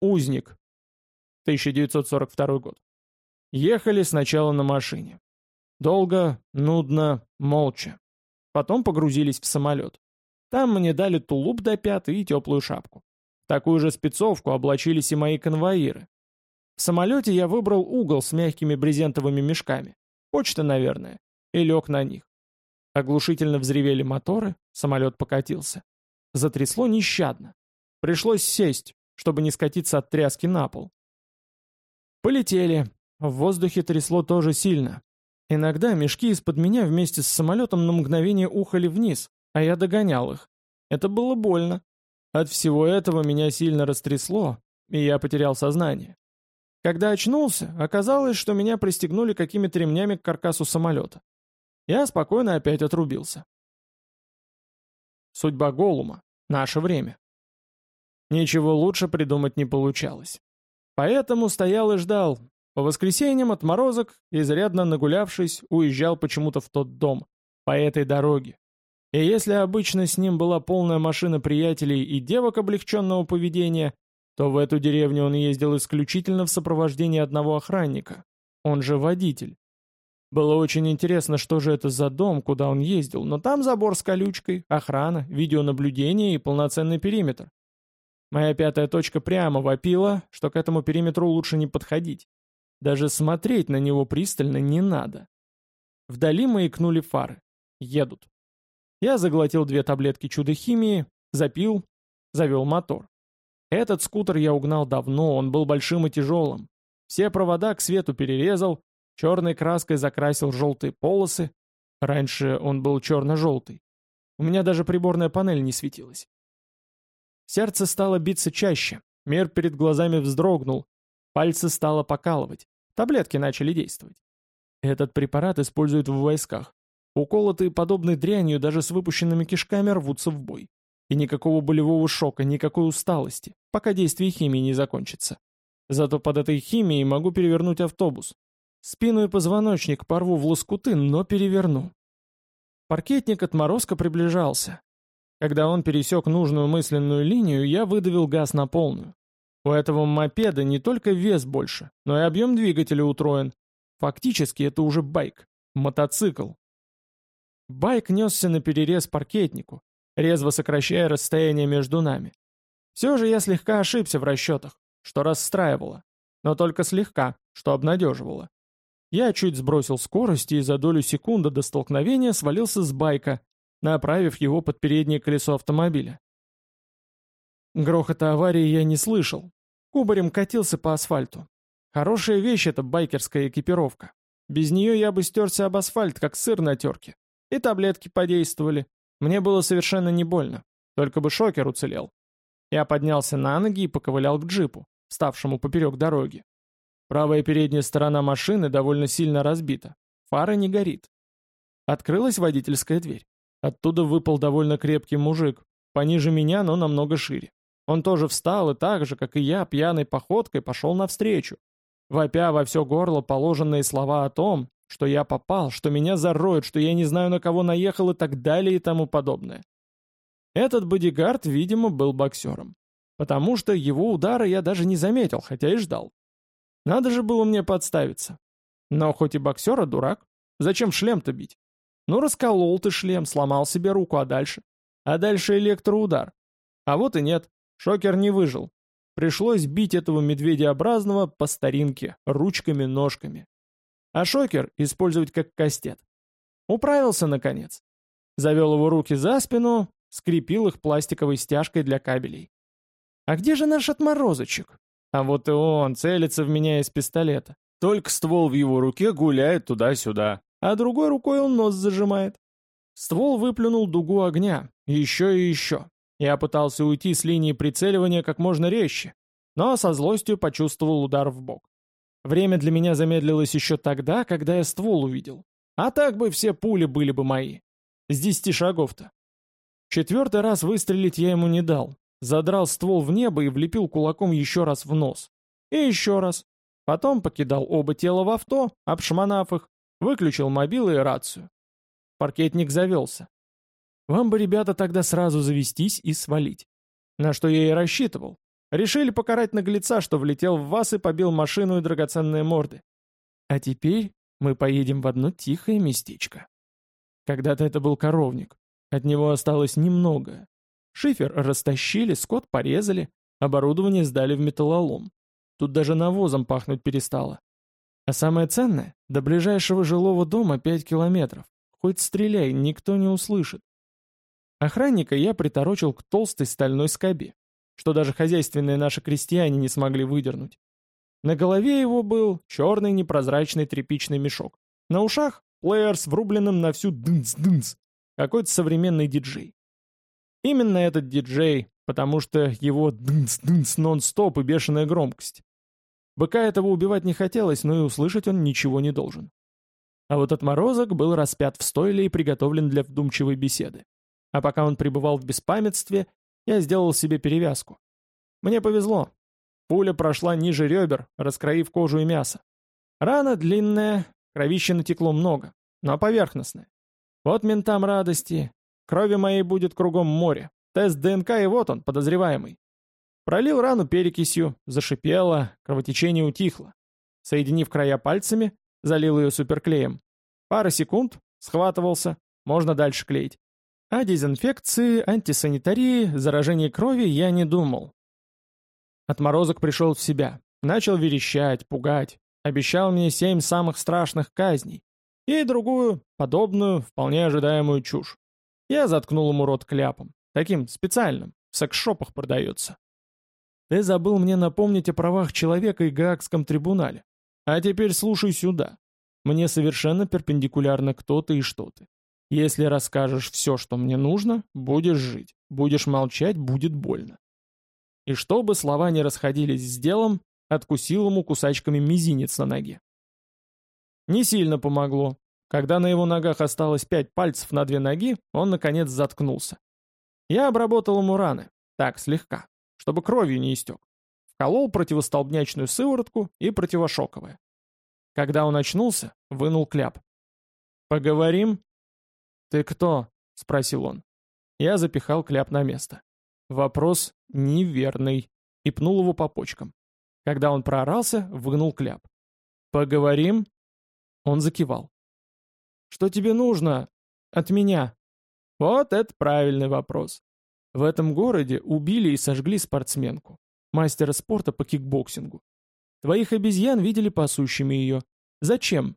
Узник. 1942 год. Ехали сначала на машине. Долго, нудно, молча. Потом погрузились в самолет. Там мне дали тулуп до пят и теплую шапку. такую же спецовку облачились и мои конвоиры. В самолете я выбрал угол с мягкими брезентовыми мешками. Почта, наверное. И лег на них. Оглушительно взревели моторы, самолет покатился. Затрясло нещадно. Пришлось сесть, чтобы не скатиться от тряски на пол. Полетели. В воздухе трясло тоже сильно. Иногда мешки из-под меня вместе с самолетом на мгновение ухали вниз, а я догонял их. Это было больно. От всего этого меня сильно растрясло, и я потерял сознание. Когда очнулся, оказалось, что меня пристегнули какими-то ремнями к каркасу самолета. Я спокойно опять отрубился. Судьба Голума. Наше время. Ничего лучше придумать не получалось. Поэтому стоял и ждал. По воскресеньям отморозок, изрядно нагулявшись, уезжал почему-то в тот дом, по этой дороге. И если обычно с ним была полная машина приятелей и девок облегченного поведения, то в эту деревню он ездил исключительно в сопровождении одного охранника, он же водитель. Было очень интересно, что же это за дом, куда он ездил, но там забор с колючкой, охрана, видеонаблюдение и полноценный периметр. Моя пятая точка прямо вопила, что к этому периметру лучше не подходить. Даже смотреть на него пристально не надо. Вдали маякнули фары. Едут. Я заглотил две таблетки чудо-химии, запил, завел мотор. Этот скутер я угнал давно, он был большим и тяжелым. Все провода к свету перерезал, черной краской закрасил желтые полосы. Раньше он был черно-желтый. У меня даже приборная панель не светилась. Сердце стало биться чаще, мир перед глазами вздрогнул, пальцы стало покалывать, таблетки начали действовать. Этот препарат используют в войсках. Уколотые подобной дрянью даже с выпущенными кишками рвутся в бой. И никакого болевого шока, никакой усталости, пока действие химии не закончится. Зато под этой химией могу перевернуть автобус. Спину и позвоночник порву в лоскуты, но переверну. Паркетник отморозка приближался. Когда он пересек нужную мысленную линию, я выдавил газ на полную. У этого мопеда не только вес больше, но и объем двигателя утроен. Фактически это уже байк, мотоцикл. Байк несся на перерез паркетнику, резво сокращая расстояние между нами. Все же я слегка ошибся в расчетах, что расстраивало, но только слегка, что обнадеживало. Я чуть сбросил скорость и за долю секунды до столкновения свалился с байка, направив его под переднее колесо автомобиля. Грохота аварии я не слышал. Кубарем катился по асфальту. Хорошая вещь эта байкерская экипировка. Без нее я бы стерся об асфальт, как сыр на терке. И таблетки подействовали. Мне было совершенно не больно. Только бы шокер уцелел. Я поднялся на ноги и поковылял к джипу, ставшему поперек дороги. Правая передняя сторона машины довольно сильно разбита. Фара не горит. Открылась водительская дверь. Оттуда выпал довольно крепкий мужик, пониже меня, но намного шире. Он тоже встал и так же, как и я, пьяной походкой пошел навстречу, вопя во все горло положенные слова о том, что я попал, что меня зароют, что я не знаю, на кого наехал и так далее и тому подобное. Этот бодигард, видимо, был боксером, потому что его удара я даже не заметил, хотя и ждал. Надо же было мне подставиться. Но хоть и боксер, а дурак, зачем шлем-то бить? Ну, расколол ты шлем, сломал себе руку, а дальше? А дальше электроудар. А вот и нет, шокер не выжил. Пришлось бить этого медведеобразного по старинке, ручками-ножками. А шокер использовать как кастет. Управился, наконец. Завел его руки за спину, скрепил их пластиковой стяжкой для кабелей. А где же наш отморозочек? А вот и он целится в меня из пистолета. Только ствол в его руке гуляет туда-сюда а другой рукой он нос зажимает. Ствол выплюнул дугу огня, еще и еще. Я пытался уйти с линии прицеливания как можно резче, но со злостью почувствовал удар в бок. Время для меня замедлилось еще тогда, когда я ствол увидел. А так бы все пули были бы мои. С десяти шагов-то. Четвертый раз выстрелить я ему не дал. Задрал ствол в небо и влепил кулаком еще раз в нос. И еще раз. Потом покидал оба тела в авто, обшмонав их, Выключил мобилы и рацию. Паркетник завелся. Вам бы, ребята, тогда сразу завестись и свалить. На что я и рассчитывал. Решили покарать наглеца, что влетел в вас и побил машину и драгоценные морды. А теперь мы поедем в одно тихое местечко. Когда-то это был коровник. От него осталось немного. Шифер растащили, скот порезали, оборудование сдали в металлолом. Тут даже навозом пахнуть перестало. А самое ценное, до ближайшего жилого дома 5 километров. Хоть стреляй, никто не услышит. Охранника я приторочил к толстой стальной скобе, что даже хозяйственные наши крестьяне не смогли выдернуть. На голове его был черный непрозрачный тряпичный мешок. На ушах плеер с врубленным на всю дынц-дынц, какой-то современный диджей. Именно этот диджей, потому что его дынц-дынц нон-стоп и бешеная громкость. Быка этого убивать не хотелось, но и услышать он ничего не должен. А вот отморозок был распят в стойле и приготовлен для вдумчивой беседы. А пока он пребывал в беспамятстве, я сделал себе перевязку. Мне повезло. Пуля прошла ниже ребер, раскроив кожу и мясо. Рана длинная, кровища натекло много, но поверхностная. Вот ментам радости. Крови моей будет кругом море. Тест ДНК и вот он, подозреваемый. Пролил рану перекисью, зашипело, кровотечение утихло. Соединив края пальцами, залил ее суперклеем. Пара секунд, схватывался, можно дальше клеить. О дезинфекции, антисанитарии, заражении крови я не думал. Отморозок пришел в себя, начал верещать, пугать, обещал мне семь самых страшных казней и другую, подобную, вполне ожидаемую чушь. Я заткнул ему рот кляпом, таким специальным, в секс-шопах продается. Ты забыл мне напомнить о правах человека и Гаагском трибунале. А теперь слушай сюда. Мне совершенно перпендикулярно кто ты и что ты. Если расскажешь все, что мне нужно, будешь жить. Будешь молчать, будет больно. И чтобы слова не расходились с делом, откусил ему кусачками мизинец на ноге. Не сильно помогло. Когда на его ногах осталось пять пальцев на две ноги, он, наконец, заткнулся. Я обработал ему раны, так, слегка, чтобы кровью не истек. Вколол противостолбнячную сыворотку и противошоковое. Когда он очнулся, вынул кляп. «Поговорим?» «Ты кто?» — спросил он. Я запихал кляп на место. Вопрос неверный. И пнул его по почкам. Когда он проорался, выгнул кляп. «Поговорим?» Он закивал. «Что тебе нужно? От меня?» Вот это правильный вопрос. В этом городе убили и сожгли спортсменку, мастера спорта по кикбоксингу. Твоих обезьян видели пасущими ее. Зачем?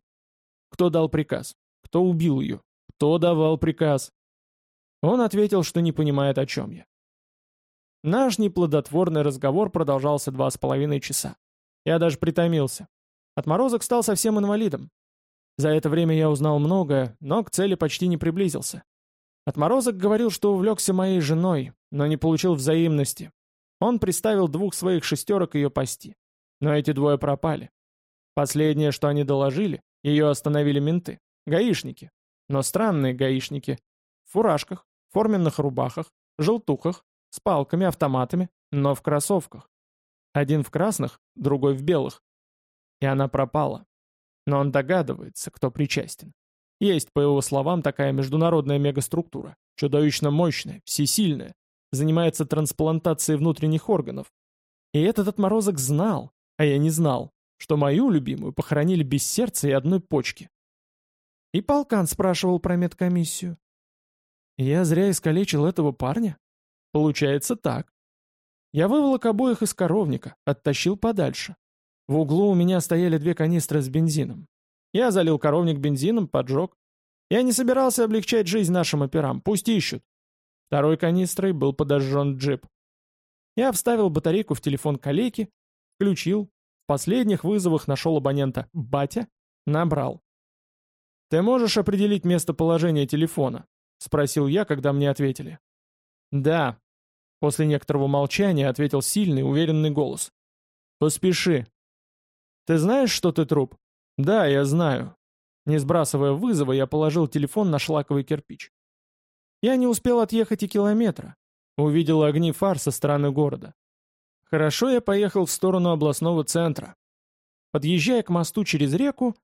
Кто дал приказ? Кто убил ее? Кто давал приказ? Он ответил, что не понимает, о чем я. Наш неплодотворный разговор продолжался два с половиной часа. Я даже притомился. Отморозок стал совсем инвалидом. За это время я узнал многое, но к цели почти не приблизился. Отморозок говорил, что увлекся моей женой, но не получил взаимности. Он приставил двух своих шестерок ее пасти. Но эти двое пропали. Последнее, что они доложили, ее остановили менты, гаишники, но странные гаишники. В фуражках, форменных рубахах, желтухах, с палками, автоматами, но в кроссовках. Один в красных, другой в белых. И она пропала. Но он догадывается, кто причастен. Есть, по его словам, такая международная мегаструктура. Чудовищно мощная, всесильная. Занимается трансплантацией внутренних органов. И этот отморозок знал, а я не знал, что мою любимую похоронили без сердца и одной почки. И полкан спрашивал про медкомиссию. Я зря искалечил этого парня? Получается так. Я выволок обоих из коровника, оттащил подальше. В углу у меня стояли две канистры с бензином. Я залил коровник бензином, поджег. Я не собирался облегчать жизнь нашим операм, пусть ищут. Второй канистрой был подожжен джип. Я вставил батарейку в телефон коллеги, включил, в последних вызовах нашел абонента «Батя», набрал. «Ты можешь определить местоположение телефона?» — спросил я, когда мне ответили. «Да». После некоторого молчания ответил сильный, уверенный голос. «Поспеши». «Ты знаешь, что ты труп?» «Да, я знаю». Не сбрасывая вызова, я положил телефон на шлаковый кирпич. Я не успел отъехать и километра. Увидел огни фар со стороны города. Хорошо я поехал в сторону областного центра. Подъезжая к мосту через реку,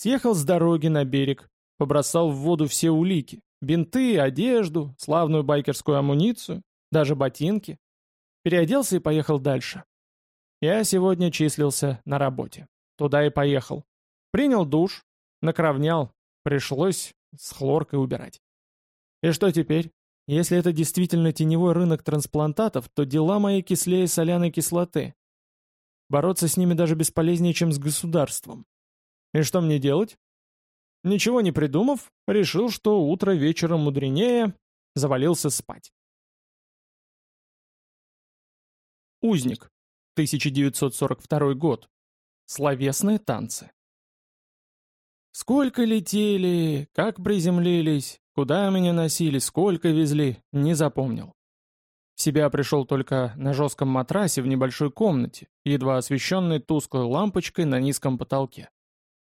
Съехал с дороги на берег, побросал в воду все улики. Бинты, одежду, славную байкерскую амуницию, даже ботинки. Переоделся и поехал дальше. Я сегодня числился на работе. Туда и поехал. Принял душ, накровнял, пришлось с хлоркой убирать. И что теперь? Если это действительно теневой рынок трансплантатов, то дела мои кислее соляной кислоты. Бороться с ними даже бесполезнее, чем с государством. И что мне делать? Ничего не придумав, решил, что утро вечером мудренее, завалился спать. Узник. 1942 год. Словесные танцы. Сколько летели, как приземлились, куда меня носили, сколько везли, не запомнил. В себя пришел только на жестком матрасе в небольшой комнате, едва освещенной тусклой лампочкой на низком потолке.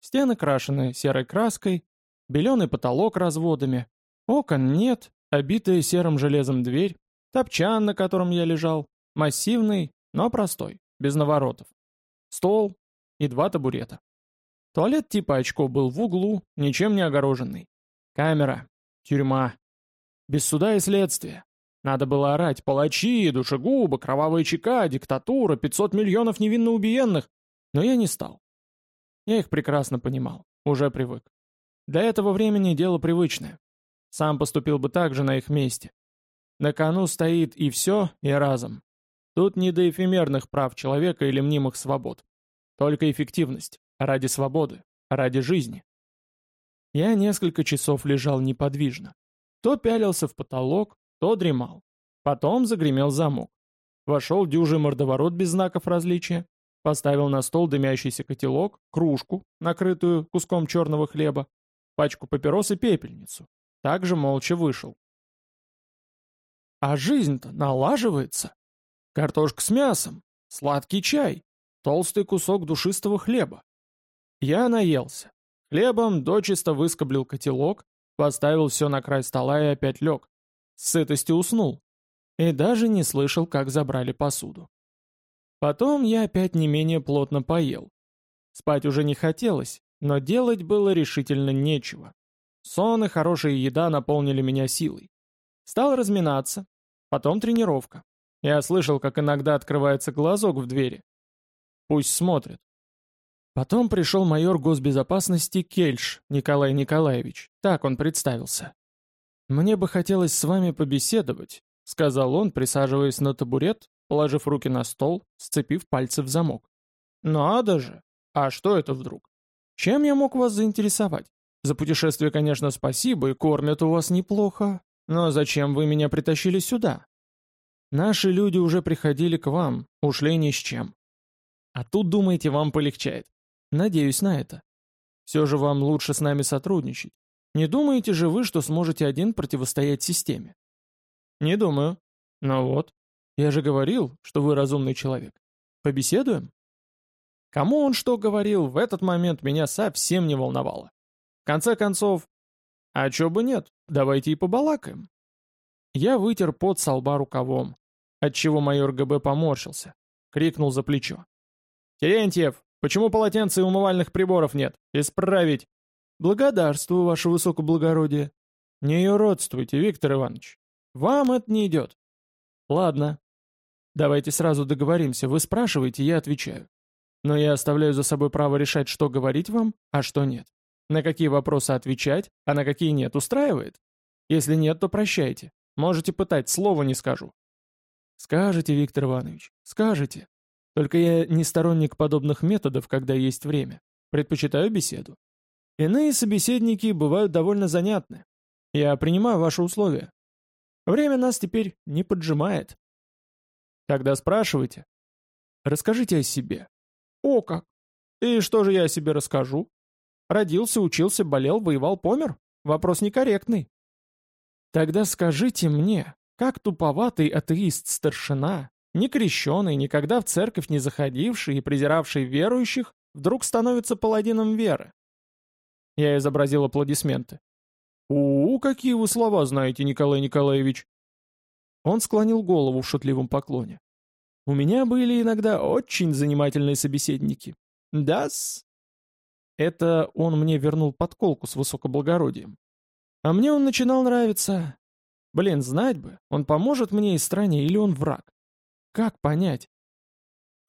Стены крашены серой краской, беленый потолок разводами, окон нет, обитая серым железом дверь, топчан, на котором я лежал, массивный, но простой, без наворотов, стол и два табурета. Туалет типа очко был в углу, ничем не огороженный. Камера, тюрьма. Без суда и следствия. Надо было орать «палачи», «душегубы», «кровавая чека», «диктатура», «500 миллионов невинно убиенных», но я не стал. Я их прекрасно понимал, уже привык. Для этого времени дело привычное. Сам поступил бы так же на их месте. На кону стоит и все, и разом. Тут не до эфемерных прав человека или мнимых свобод. Только эффективность. Ради свободы. Ради жизни. Я несколько часов лежал неподвижно. То пялился в потолок, то дремал. Потом загремел замок. Вошел дюжий мордоворот без знаков различия, Поставил на стол дымящийся котелок, кружку, накрытую куском черного хлеба, пачку папирос и пепельницу. Также молча вышел. А жизнь-то налаживается. Картошка с мясом, сладкий чай, толстый кусок душистого хлеба. Я наелся. Хлебом дочисто выскоблил котелок, поставил все на край стола и опять лег. С сытости уснул. И даже не слышал, как забрали посуду. Потом я опять не менее плотно поел. Спать уже не хотелось, но делать было решительно нечего. Сон и хорошая еда наполнили меня силой. Стал разминаться, потом тренировка. Я слышал, как иногда открывается глазок в двери. Пусть смотрит. Потом пришел майор госбезопасности Кельш Николай Николаевич. Так он представился. «Мне бы хотелось с вами побеседовать», — сказал он, присаживаясь на табурет положив руки на стол, сцепив пальцы в замок. «Надо же! А что это вдруг? Чем я мог вас заинтересовать? За путешествие, конечно, спасибо, и кормят у вас неплохо. Но зачем вы меня притащили сюда? Наши люди уже приходили к вам, ушли ни с чем. А тут, думаете, вам полегчает? Надеюсь на это. Все же вам лучше с нами сотрудничать. Не думаете же вы, что сможете один противостоять системе? Не думаю. Ну вот, я же говорил, что вы разумный человек. Побеседуем? Кому он что говорил, в этот момент меня совсем не волновало. В конце концов, а чё бы нет, давайте и побалакаем. Я вытер пот со лба рукавом, отчего майор ГБ поморщился, крикнул за плечо. «Терентьев, почему полотенца и умывальных приборов нет? Исправить!» «Благодарствую, ваше высокоблагородие!» «Не юродствуйте, Виктор Иванович. Вам это не идет». «Ладно, Давайте сразу договоримся, вы спрашиваете, я отвечаю. Но я оставляю за собой право решать, что говорить вам, а что нет. На какие вопросы отвечать, а на какие нет, устраивает? Если нет, то прощайте. Можете пытать, слова не скажу. Скажете, Виктор Иванович, скажете. Только я не сторонник подобных методов, когда есть время. Предпочитаю беседу. Иные собеседники бывают довольно занятны. Я принимаю ваши условия. Время нас теперь не поджимает. Тогда спрашивайте. Расскажите о себе. О как! И что же я о себе расскажу? Родился, учился, болел, воевал, помер? Вопрос некорректный. Тогда скажите мне, как туповатый атеист-старшина, не крещеный, никогда в церковь не заходивший и презиравший верующих, вдруг становится паладином веры? Я изобразил аплодисменты. «У, -у какие вы слова знаете, Николай Николаевич!» Он склонил голову в шутливом поклоне. «У меня были иногда очень занимательные собеседники. Да-с?» Это он мне вернул подколку с высокоблагородием. А мне он начинал нравиться. Блин, знать бы, он поможет мне и стране или он враг. Как понять?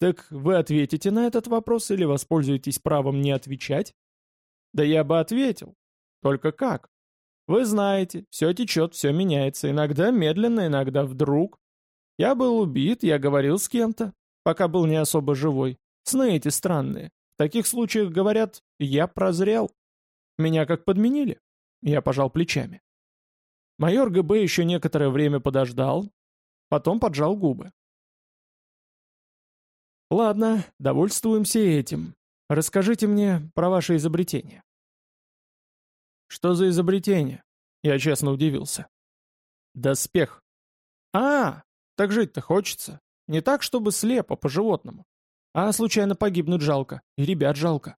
Так вы ответите на этот вопрос или воспользуетесь правом не отвечать? Да я бы ответил. Только как? Вы знаете, все течет, все меняется, иногда медленно, иногда вдруг. Я был убит, я говорил с кем-то, пока был не особо живой. Сны эти странные. В таких случаях говорят «я прозрел». Меня как подменили. Я пожал плечами. Майор ГБ еще некоторое время подождал, потом поджал губы. «Ладно, довольствуемся этим. Расскажите мне про ваше изобретение». «Что за изобретение?» Я честно удивился. «Доспех». «А, так жить-то хочется. Не так, чтобы слепо, по-животному. А случайно погибнуть жалко, и ребят жалко.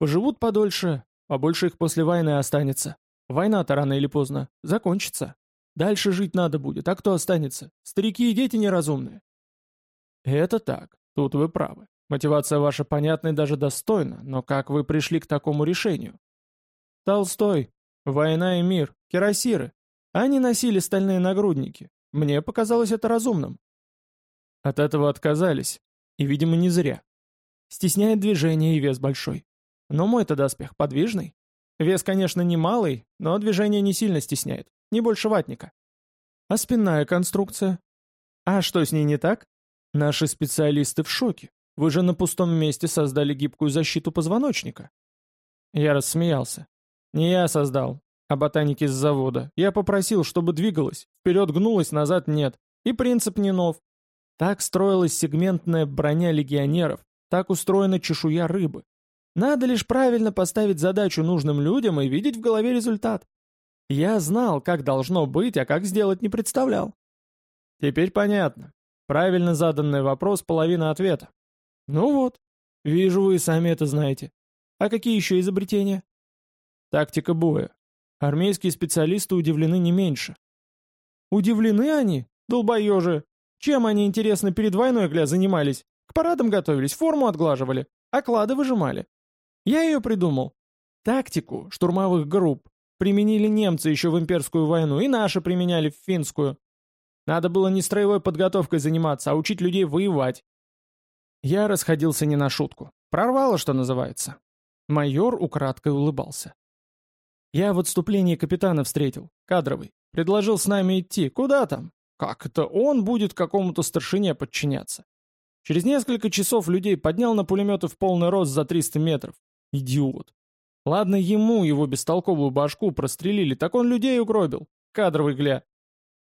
Поживут подольше, побольше их после войны останется. Война-то рано или поздно закончится. Дальше жить надо будет, а кто останется? Старики и дети неразумные. Это так, тут вы правы. Мотивация ваша понятна и даже достойна, но как вы пришли к такому решению? Толстой. Война и мир. Кирасиры. Они носили стальные нагрудники. Мне показалось это разумным. От этого отказались. И, видимо, не зря. Стесняет движение и вес большой. Но мой-то доспех подвижный. Вес, конечно, немалый, но движение не сильно стесняет. Не больше ватника. А спинная конструкция? А что с ней не так? Наши специалисты в шоке. Вы же на пустом месте создали гибкую защиту позвоночника. Я рассмеялся. Не я создал, а ботаники с завода. Я попросил, чтобы двигалась. Вперед гнулась, назад нет. И принцип не нов. Так строилась сегментная броня легионеров. Так устроена чешуя рыбы. Надо лишь правильно поставить задачу нужным людям и видеть в голове результат. Я знал, как должно быть, а как сделать не представлял. Теперь понятно. Правильно заданный вопрос – половина ответа. Ну вот, вижу, вы сами это знаете. А какие еще изобретения? Тактика боя. Армейские специалисты удивлены не меньше. Удивлены они? Долбоежи. Чем они, интересно, перед войной, гля, занимались? К парадам готовились, форму отглаживали, оклады выжимали. Я ее придумал. Тактику штурмовых групп применили немцы еще в имперскую войну, и наши применяли в финскую. Надо было не строевой подготовкой заниматься, а учить людей воевать. Я расходился не на шутку. Прорвало, что называется. Майор украдкой улыбался. Я в отступлении капитана встретил, кадровый. Предложил с нами идти. Куда там? Как это он будет какому-то старшине подчиняться? Через несколько часов людей поднял на пулеметы в полный рост за 300 метров. Идиот. Ладно, ему его бестолковую башку прострелили, так он людей угробил. Кадровый гля.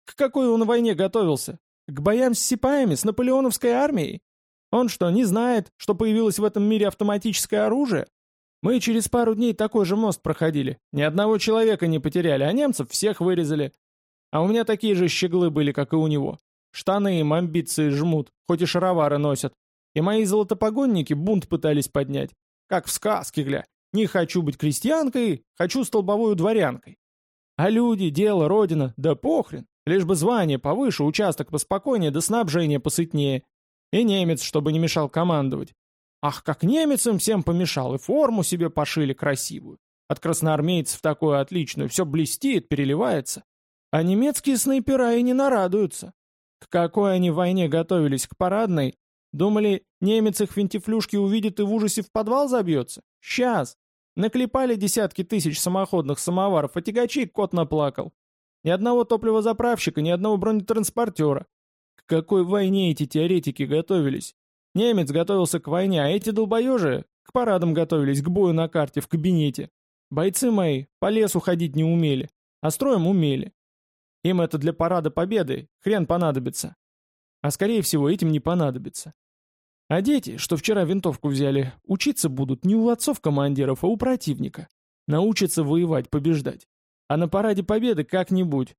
К какой он войне готовился? К боям с сипаями, с наполеоновской армией? Он что, не знает, что появилось в этом мире автоматическое оружие? Мы через пару дней такой же мост проходили. Ни одного человека не потеряли, а немцев всех вырезали. А у меня такие же щеглы были, как и у него. Штаны им амбиции жмут, хоть и шаровары носят. И мои золотопогонники бунт пытались поднять. Как в сказке, гля. Не хочу быть крестьянкой, хочу столбовой дворянкой. А люди, дело, родина, да похрен. Лишь бы звание повыше, участок поспокойнее, да снабжение посытнее. И немец, чтобы не мешал командовать. Ах, как немецам всем помешал, и форму себе пошили красивую. От красноармейцев такую отличную, все блестит, переливается. А немецкие снайпера и не нарадуются. К какой они войне готовились, к парадной, Думали, немец их винтифлюшки увидит и в ужасе в подвал забьется? Сейчас! Наклепали десятки тысяч самоходных самоваров, а тягачей кот наплакал. Ни одного топливозаправщика, ни одного бронетранспортера. К какой войне эти теоретики готовились? Немец готовился к войне, а эти долбоежи к парадам готовились, к бою на карте, в кабинете. Бойцы мои по лесу ходить не умели, а строем умели. Им это для парада победы хрен понадобится. А скорее всего этим не понадобится. А дети, что вчера винтовку взяли, учиться будут не у отцов-командиров, а у противника. Научатся воевать, побеждать. А на параде победы как-нибудь.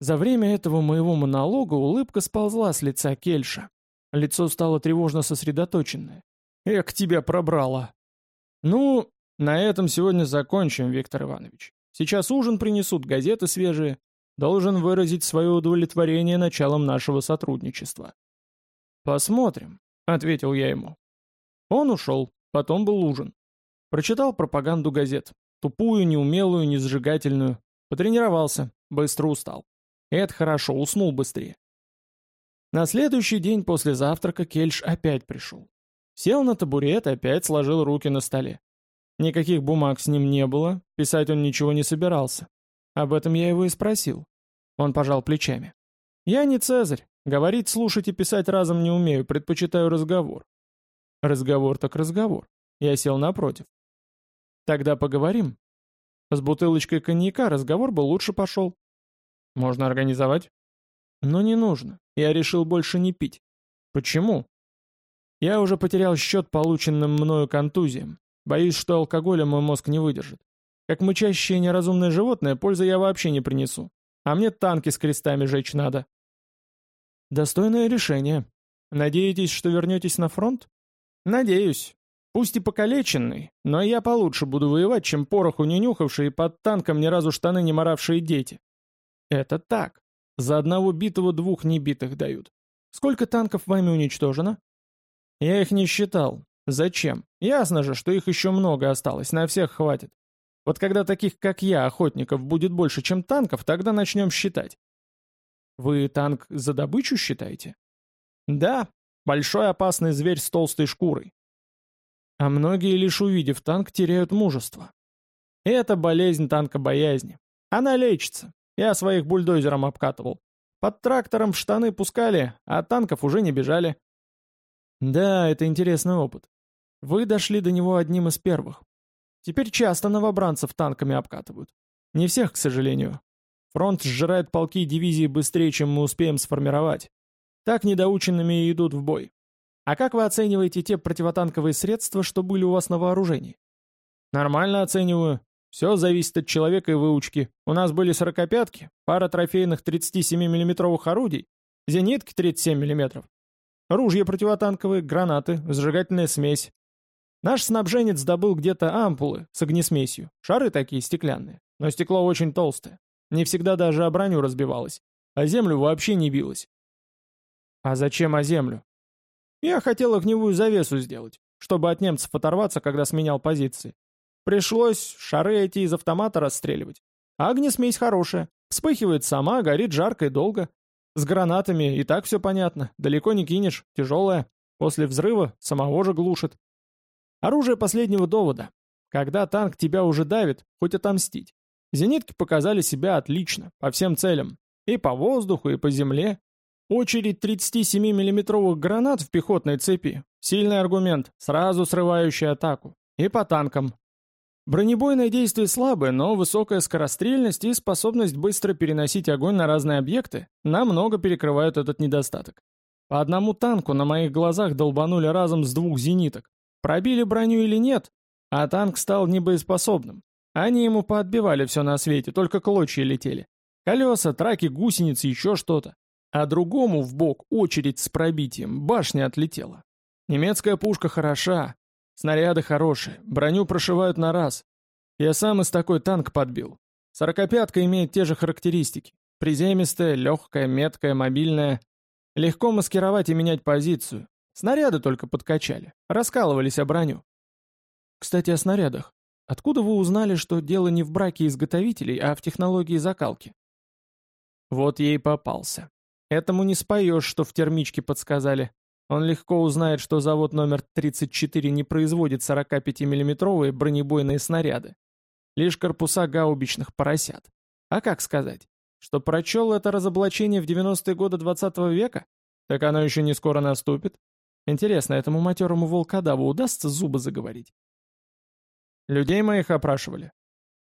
За время этого моего монолога улыбка сползла с лица Кельша. Лицо стало тревожно сосредоточенное. «Эх, тебя пробрало!» «Ну, на этом сегодня закончим, Виктор Иванович. Сейчас ужин принесут, газеты свежие. Должен выразить свое удовлетворение началом нашего сотрудничества. «Посмотрим», — ответил я ему. Он ушел, потом был ужин. Прочитал пропаганду газет. Тупую, неумелую, незажигательную. Потренировался, быстро устал. Это хорошо, уснул быстрее. На следующий день после завтрака Кельш опять пришел. Сел на табурет и опять сложил руки на столе. Никаких бумаг с ним не было, писать он ничего не собирался. Об этом я его и спросил. Он пожал плечами. «Я не Цезарь. Говорить, слушать и писать разом не умею, предпочитаю разговор». Разговор так разговор. Я сел напротив. «Тогда поговорим». С бутылочкой коньяка разговор бы лучше пошел. «Можно организовать?» «Но не нужно. Я решил больше не пить». «Почему?» «Я уже потерял счет полученным мною контузиям. Боюсь, что алкоголя мой мозг не выдержит. Как мычащее неразумное животное, пользы я вообще не принесу. А мне танки с крестами жечь надо. Достойное решение. Надеетесь, что вернетесь на фронт? Надеюсь. Пусть и покалеченный, но я получше буду воевать, чем пороху не нюхавшие и под танком ни разу штаны не моравшие дети. Это так. За одного битого двух небитых дают. Сколько танков вами уничтожено? Я их не считал. Зачем? Ясно же, что их еще много осталось, на всех хватит. Вот когда таких, как я, охотников, будет больше, чем танков, тогда начнем считать. Вы танк за добычу считаете? Да, большой опасный зверь с толстой шкурой. А многие, лишь увидев танк, теряют мужество. Это болезнь танка боязни. Она лечится. Я своих бульдозером обкатывал. Под трактором в штаны пускали, а танков уже не бежали. Да, это интересный опыт. Вы дошли до него одним из первых. Теперь часто новобранцев танками обкатывают. Не всех, к сожалению. Фронт сжирает полки и дивизии быстрее, чем мы успеем сформировать. Так недоученными и идут в бой. А как вы оцениваете те противотанковые средства, что были у вас на вооружении? Нормально оцениваю. Все зависит от человека и выучки. У нас были сорокопятки, пара трофейных 37 миллиметровых орудий, зенитки 37 мм, ружья противотанковые, гранаты, зажигательная смесь, Наш снабженец добыл где-то ампулы с огнесмесью, шары такие стеклянные, но стекло очень толстое, не всегда даже о броню разбивалось, а землю вообще не билось. А зачем о землю? Я хотел огневую завесу сделать, чтобы от немцев оторваться, когда сменял позиции. Пришлось шары эти из автомата расстреливать. А огнесмесь хорошая, вспыхивает сама, горит жарко и долго. С гранатами и так все понятно, далеко не кинешь, тяжелая. После взрыва самого же глушит. Оружие последнего довода. Когда танк тебя уже давит, хоть отомстить. Зенитки показали себя отлично, по всем целям. И по воздуху, и по земле. Очередь 37 миллиметровых гранат в пехотной цепи – сильный аргумент, сразу срывающий атаку. И по танкам. Бронебойное действие слабое, но высокая скорострельность и способность быстро переносить огонь на разные объекты намного перекрывают этот недостаток. По одному танку на моих глазах долбанули разом с двух зениток. Пробили броню или нет, а танк стал небоеспособным. Они ему поотбивали все на свете, только клочья летели. Колеса, траки, гусеницы, еще что-то. А другому в бок очередь с пробитием, башня отлетела. Немецкая пушка хороша, снаряды хорошие, броню прошивают на раз. Я сам из такой танк подбил. Сорокопятка имеет те же характеристики. Приземистая, легкая, меткая, мобильная. Легко маскировать и менять позицию. Снаряды только подкачали, раскалывались о броню. Кстати, о снарядах. Откуда вы узнали, что дело не в браке изготовителей, а в технологии закалки? Вот ей попался. Этому не споешь, что в термичке подсказали. Он легко узнает, что завод номер 34 не производит 45-миллиметровые бронебойные снаряды. Лишь корпуса гаубичных поросят. А как сказать? Что прочел это разоблачение в 90-е годы 20 -го века? Так оно еще не скоро наступит. Интересно, этому матерому волкодаву удастся зубы заговорить? Людей моих опрашивали.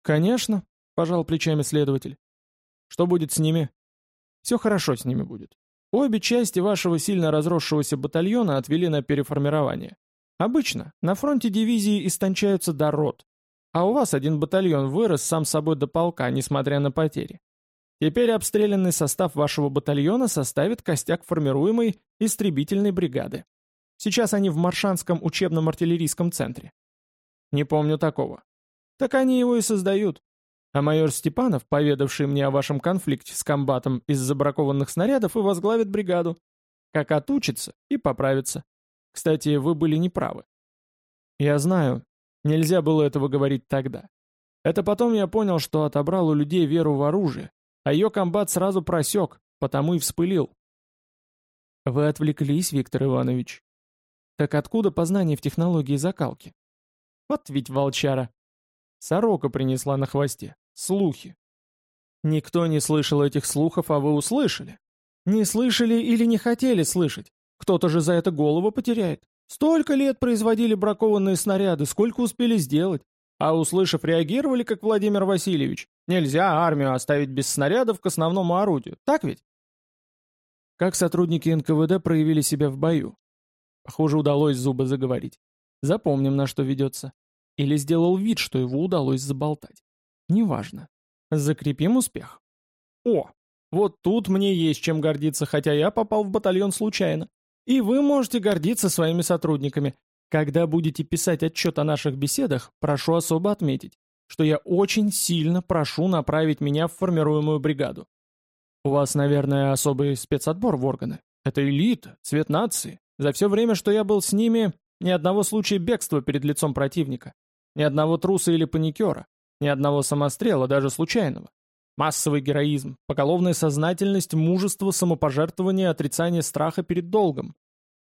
Конечно, пожал плечами следователь. Что будет с ними? Все хорошо с ними будет. Обе части вашего сильно разросшегося батальона отвели на переформирование. Обычно на фронте дивизии истончаются до рот, а у вас один батальон вырос сам собой до полка, несмотря на потери. Теперь обстрелянный состав вашего батальона составит костяк формируемой истребительной бригады. Сейчас они в Маршанском учебном артиллерийском центре. Не помню такого. Так они его и создают. А майор Степанов, поведавший мне о вашем конфликте с комбатом из забракованных снарядов, и возглавит бригаду. Как отучится и поправится. Кстати, вы были неправы. Я знаю, нельзя было этого говорить тогда. Это потом я понял, что отобрал у людей веру в оружие, а ее комбат сразу просек, потому и вспылил. Вы отвлеклись, Виктор Иванович. Так откуда познание в технологии закалки? Вот ведь волчара. Сорока принесла на хвосте. Слухи. Никто не слышал этих слухов, а вы услышали. Не слышали или не хотели слышать. Кто-то же за это голову потеряет. Столько лет производили бракованные снаряды, сколько успели сделать. А услышав, реагировали, как Владимир Васильевич. Нельзя армию оставить без снарядов к основному орудию. Так ведь? Как сотрудники НКВД проявили себя в бою? Похоже, удалось зубы заговорить. Запомним, на что ведется. Или сделал вид, что его удалось заболтать. Неважно. Закрепим успех. О, вот тут мне есть чем гордиться, хотя я попал в батальон случайно. И вы можете гордиться своими сотрудниками. Когда будете писать отчет о наших беседах, прошу особо отметить, что я очень сильно прошу направить меня в формируемую бригаду. У вас, наверное, особый спецотбор в органы. Это элита, цвет нации. За все время, что я был с ними, ни одного случая бегства перед лицом противника. Ни одного труса или паникера. Ни одного самострела, даже случайного. Массовый героизм, поголовная сознательность, мужество, самопожертвование, отрицание страха перед долгом.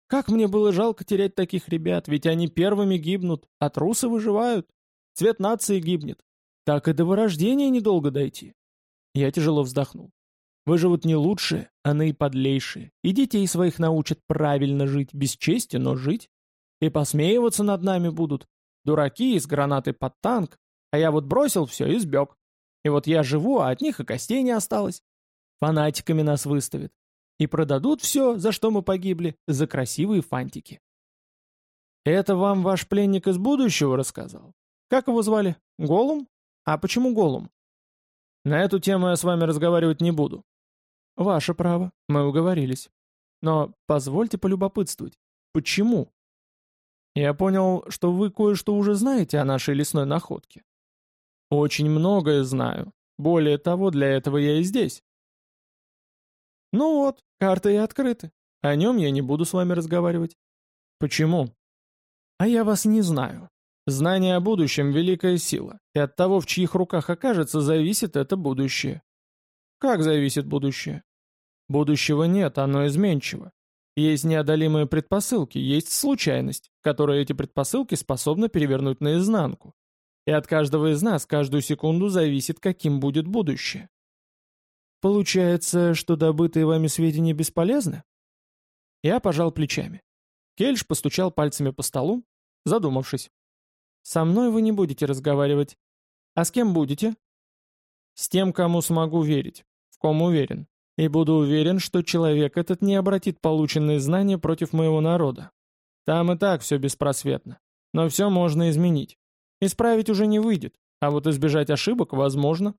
Как мне было жалко терять таких ребят, ведь они первыми гибнут, а трусы выживают. Цвет нации гибнет. Так и до вырождения недолго дойти. Я тяжело вздохнул. Выживут не лучшие, а наиподлейшие. И детей своих научат правильно жить, без чести, но жить. И посмеиваться над нами будут. Дураки из гранаты под танк. А я вот бросил все и сбег. И вот я живу, а от них и костей не осталось. Фанатиками нас выставят. И продадут все, за что мы погибли, за красивые фантики. Это вам ваш пленник из будущего рассказал? Как его звали? Голум? А почему Голум? На эту тему я с вами разговаривать не буду. Ваше право, мы уговорились. Но позвольте полюбопытствовать. Почему? Я понял, что вы кое-что уже знаете о нашей лесной находке. Очень многое знаю. Более того, для этого я и здесь. Ну вот, карты и открыты. О нем я не буду с вами разговаривать. Почему? А я вас не знаю. Знание о будущем — великая сила, и от того, в чьих руках окажется, зависит это будущее. Как зависит будущее? Будущего нет, оно изменчиво. Есть неодолимые предпосылки, есть случайность, которая эти предпосылки способна перевернуть наизнанку. И от каждого из нас каждую секунду зависит, каким будет будущее. Получается, что добытые вами сведения бесполезны? Я пожал плечами. Кельш постучал пальцами по столу, задумавшись. «Со мной вы не будете разговаривать. А с кем будете?» «С тем, кому смогу верить, в ком уверен. И буду уверен, что человек этот не обратит полученные знания против моего народа. Там и так все беспросветно. Но все можно изменить. Исправить уже не выйдет, а вот избежать ошибок возможно.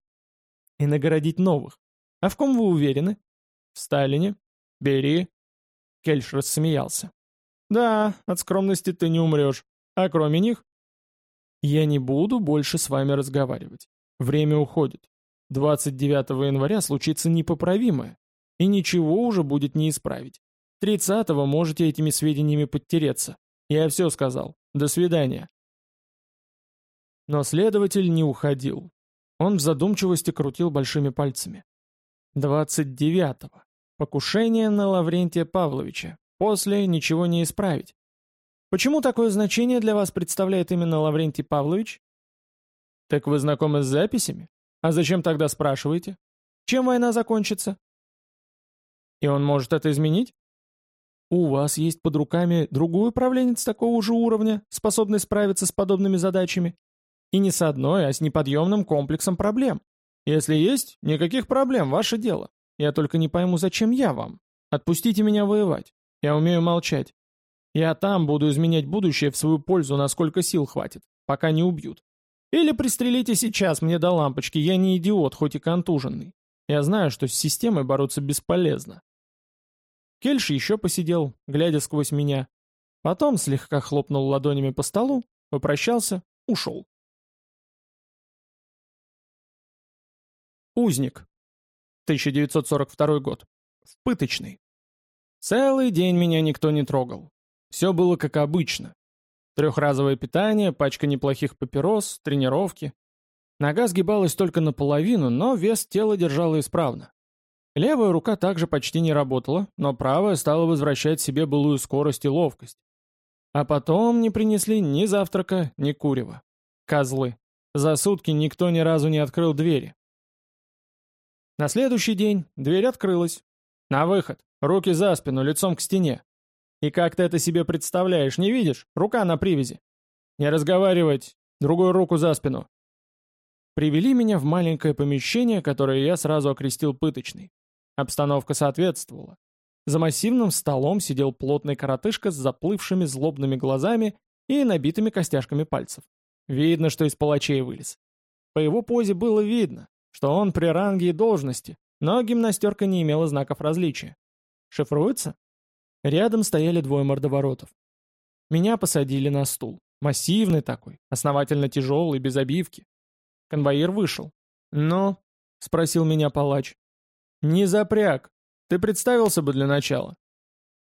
И наградить новых. А в ком вы уверены? В Сталине? Берии? Кельш рассмеялся. Да, от скромности ты не умрешь. А кроме них? Я не буду больше с вами разговаривать. Время уходит. 29 января случится непоправимое, и ничего уже будет не исправить. 30-го можете этими сведениями подтереться. Я все сказал. До свидания. Но следователь не уходил. Он в задумчивости крутил большими пальцами. 29-го. Покушение на Лаврентия Павловича. После ничего не исправить. Почему такое значение для вас представляет именно Лаврентий Павлович? Так вы знакомы с записями? А зачем тогда спрашиваете? Чем война закончится? И он может это изменить? У вас есть под руками другой управленец такого же уровня, способный справиться с подобными задачами? И не с одной, а с неподъемным комплексом проблем. Если есть, никаких проблем, ваше дело. Я только не пойму, зачем я вам. Отпустите меня воевать. Я умею молчать. Я там буду изменять будущее в свою пользу, насколько сил хватит, пока не убьют. Или пристрелите сейчас мне до лампочки, я не идиот, хоть и контуженный. Я знаю, что с системой бороться бесполезно. Кельш еще посидел, глядя сквозь меня. Потом слегка хлопнул ладонями по столу, попрощался, ушел. Узник. 1942 год. В пыточный. Целый день меня никто не трогал. Все было как обычно. Трехразовое питание, пачка неплохих папирос, тренировки. Нога сгибалась только наполовину, но вес тела держала исправно. Левая рука также почти не работала, но правая стала возвращать себе былую скорость и ловкость. А потом не принесли ни завтрака, ни курева. Козлы. За сутки никто ни разу не открыл двери. На следующий день дверь открылась. На выход. Руки за спину, лицом к стене. И как ты это себе представляешь, не видишь? Рука на привязи. Не разговаривать. Другую руку за спину. Привели меня в маленькое помещение, которое я сразу окрестил пыточной. Обстановка соответствовала. За массивным столом сидел плотный коротышка с заплывшими злобными глазами и набитыми костяшками пальцев. Видно, что из палачей вылез. По его позе было видно, что он при ранге и должности, но гимнастерка не имела знаков различия. Шифруется? Рядом стояли двое мордоворотов. Меня посадили на стул. Массивный такой, основательно тяжелый, без обивки. Конвоир вышел. «Ну?» — спросил меня палач. «Не запряг. Ты представился бы для начала».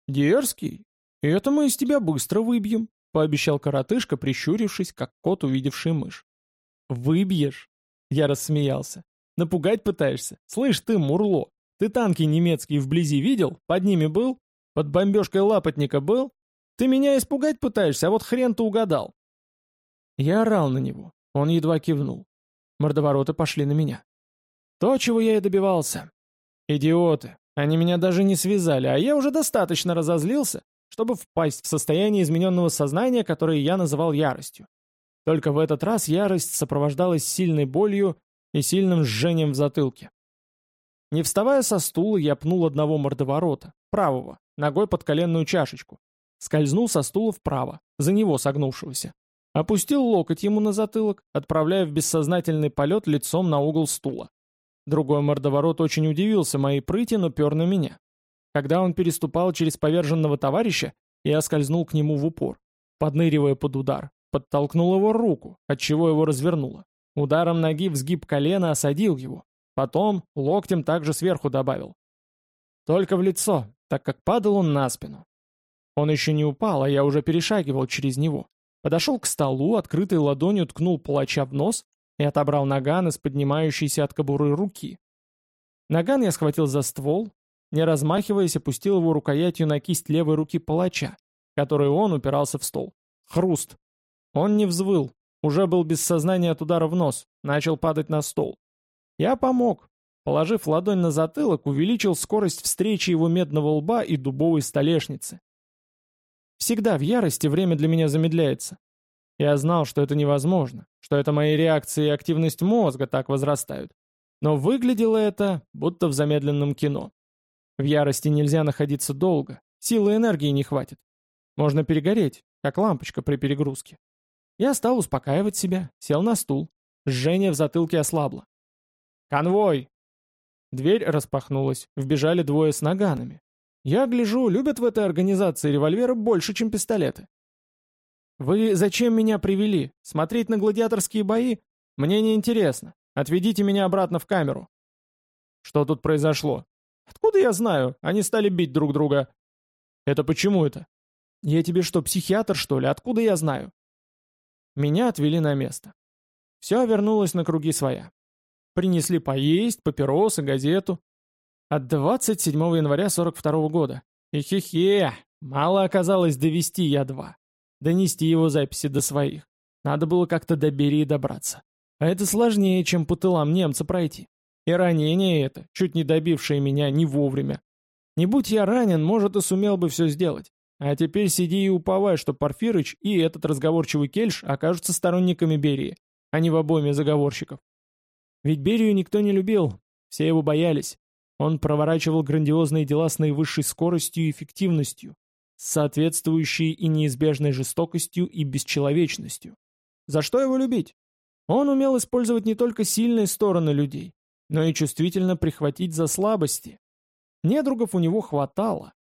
«Дерзкий? Это мы из тебя быстро выбьем», — пообещал коротышка, прищурившись, как кот, увидевший мышь. «Выбьешь?» — я рассмеялся. «Напугать пытаешься? Слышь ты, Мурло, ты танки немецкие вблизи видел? Под ними был? Под бомбежкой лапотника был? Ты меня испугать пытаешься, а вот хрен ты угадал». Я орал на него. Он едва кивнул. Мордовороты пошли на меня. То, чего я и добивался. Идиоты. Они меня даже не связали, а я уже достаточно разозлился, чтобы впасть в состояние измененного сознания, которое я называл яростью. Только в этот раз ярость сопровождалась сильной болью и сильным жжением в затылке. Не вставая со стула, я пнул одного мордоворота, правого, ногой под коленную чашечку. Скользнул со стула вправо, за него согнувшегося. Опустил локоть ему на затылок, отправляя в бессознательный полет лицом на угол стула. Другой мордоворот очень удивился моей прыти, но пер на меня. Когда он переступал через поверженного товарища, я скользнул к нему в упор, подныривая под удар, подтолкнул его руку, отчего его развернуло. Ударом ноги в сгиб колена осадил его. Потом локтем также сверху добавил. Только в лицо, так как падал он на спину. Он еще не упал, а я уже перешагивал через него. Подошел к столу, открытой ладонью ткнул палача в нос и отобрал наган из поднимающейся от кобуры руки. Наган я схватил за ствол, не размахиваясь, опустил его рукоятью на кисть левой руки палача, которой он упирался в стол. Хруст. Он не взвыл, уже был без сознания от удара в нос, начал падать на стол. Я помог. Положив ладонь на затылок, увеличил скорость встречи его медного лба и дубовой столешницы. Всегда в ярости время для меня замедляется. Я знал, что это невозможно, что это мои реакции и активность мозга так возрастают. Но выглядело это, будто в замедленном кино. В ярости нельзя находиться долго, силы и энергии не хватит. Можно перегореть, как лампочка при перегрузке. Я стал успокаивать себя, сел на стул. Жжение в затылке ослабло. «Конвой!» Дверь распахнулась, вбежали двое с наганами. Я гляжу, любят в этой организации револьверы больше, чем пистолеты. «Вы зачем меня привели? Смотреть на гладиаторские бои? Мне не интересно. Отведите меня обратно в камеру». «Что тут произошло?» «Откуда я знаю? Они стали бить друг друга». «Это почему это?» «Я тебе что, психиатр, что ли? Откуда я знаю?» Меня отвели на место. Все вернулось на круги своя. Принесли поесть, папиросы, газету. От 27 января 42 года. И хе-хе, мало оказалось довести я два донести его записи до своих. Надо было как-то до Берии добраться. А это сложнее, чем по тылам немца пройти. И ранение это, чуть не добившее меня не вовремя. Не будь я ранен, может, и сумел бы все сделать. А теперь сиди и уповай, что Порфирыч и этот разговорчивый Кельш окажутся сторонниками Берии, а не в обойме заговорщиков. Ведь Берию никто не любил, все его боялись. Он проворачивал грандиозные дела с наивысшей скоростью и эффективностью, с соответствующей и неизбежной жестокостью и бесчеловечностью. За что его любить? Он умел использовать не только сильные стороны людей, но и чувствительно прихватить за слабости. Недругов у него хватало.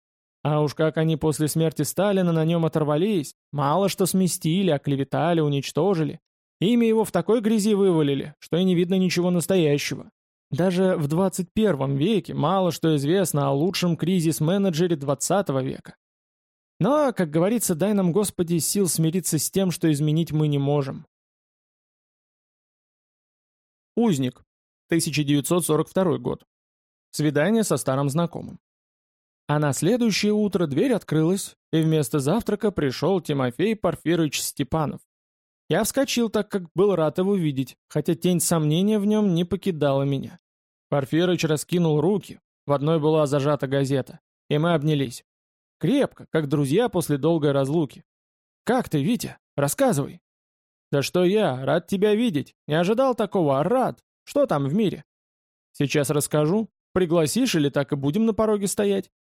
А уж как они после смерти Сталина на нем оторвались, мало что сместили, оклеветали, уничтожили. Имя его в такой грязи вывалили, что и не видно ничего настоящего. Даже в 21 веке мало что известно о лучшем кризис-менеджере 20 века. Но, как говорится, дай нам, Господи, сил смириться с тем, что изменить мы не можем. Узник. 1942 год. Свидание со старым знакомым. А на следующее утро дверь открылась, и вместо завтрака пришел Тимофей Порфирыч Степанов. Я вскочил, так как был рад его видеть, хотя тень сомнения в нем не покидала меня. Порфирыч раскинул руки, в одной была зажата газета, и мы обнялись. Крепко, как друзья после долгой разлуки. «Как ты, Витя? Рассказывай!» «Да что я, рад тебя видеть. Не ожидал такого, а рад. Что там в мире?» «Сейчас расскажу. Пригласишь или так и будем на пороге стоять?»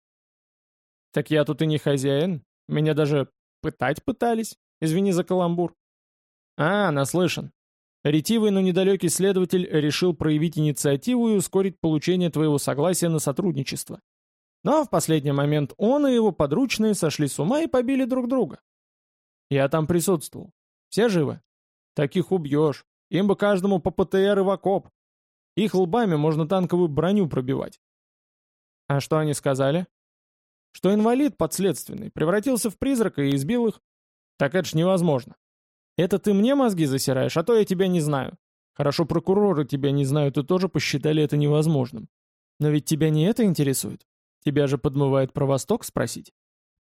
«Так я тут и не хозяин. Меня даже пытать пытались. Извини за каламбур». «А, наслышан. Ретивый, но недалекий следователь решил проявить инициативу и ускорить получение твоего согласия на сотрудничество. Но в последний момент он и его подручные сошли с ума и побили друг друга. Я там присутствовал. Все живы? Таких убьешь. Им бы каждому по ПТР и в окоп. Их лбами можно танковую броню пробивать. А что они сказали? Что инвалид подследственный превратился в призрака и избил их. Так это ж невозможно. Это ты мне мозги засираешь, а то я тебя не знаю. Хорошо, прокуроры тебя не знают и тоже посчитали это невозможным. Но ведь тебя не это интересует. Тебя же подмывает про Восток спросить?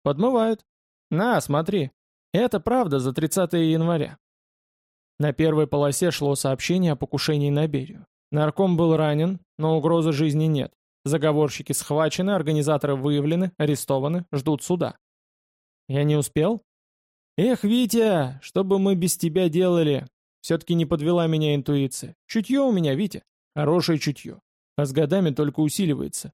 Подмывает. На, смотри. Это правда за 30 января. На первой полосе шло сообщение о покушении на Берию. Нарком был ранен, но угрозы жизни нет. Заговорщики схвачены, организаторы выявлены, арестованы, ждут суда. Я не успел? Эх, Витя, что бы мы без тебя делали? Все-таки не подвела меня интуиция. Чутье у меня, Витя. Хорошее чутье. А с годами только усиливается.